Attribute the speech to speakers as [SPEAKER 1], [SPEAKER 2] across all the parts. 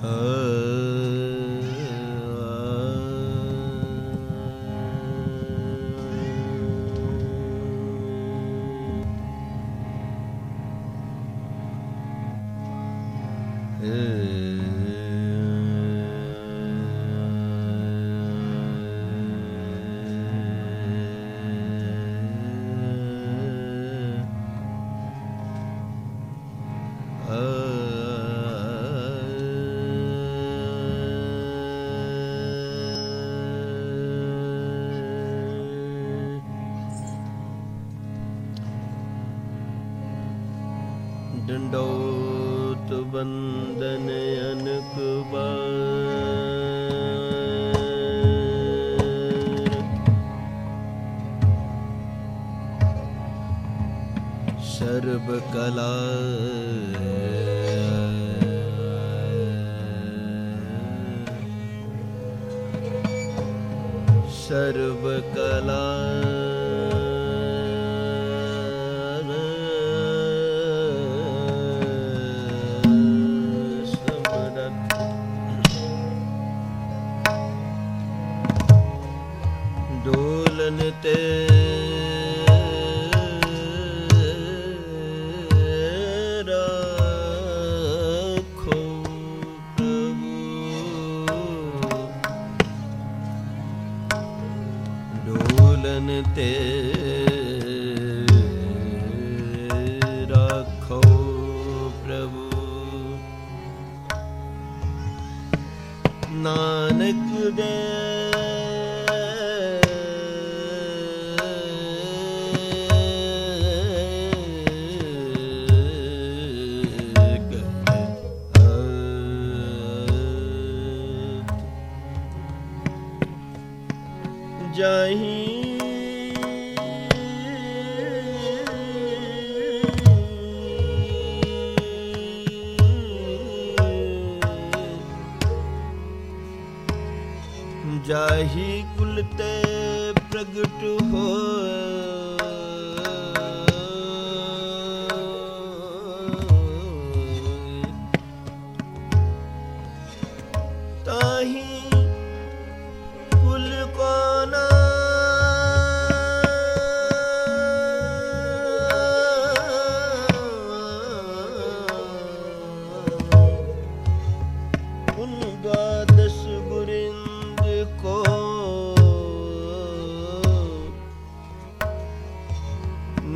[SPEAKER 1] Uh... uh. ਡੰਡੋਤ ਬੰਦਨ ਅਨਕ ਬਾਰ ਸਰਬ ਕਲਾ ਸਰਬ ਕਲਾ ਡੋਲਨ ਤੇ। ਪ੍ਰਭੂ। ਡੋਲਨ ਤੇ ਰੱਖੋ ਪ੍ਰਭੂ। ਨਾਨਕ ਦੇ ਜਾਹੀ। ਜਾਹੀ ਕੁਲ ਤੇ ਪ੍ਰਗਟ ਹੋਏ।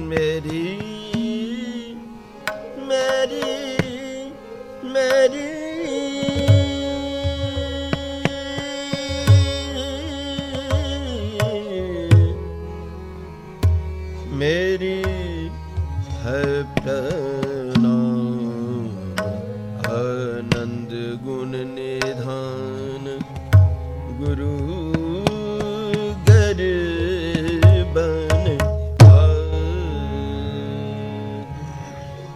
[SPEAKER 1] ਮੇਰੀ ਮੇਰੀ ਮੇਰੀ ਮੇਰੀ ਹੈ ਪ੍ਰਣਾਮ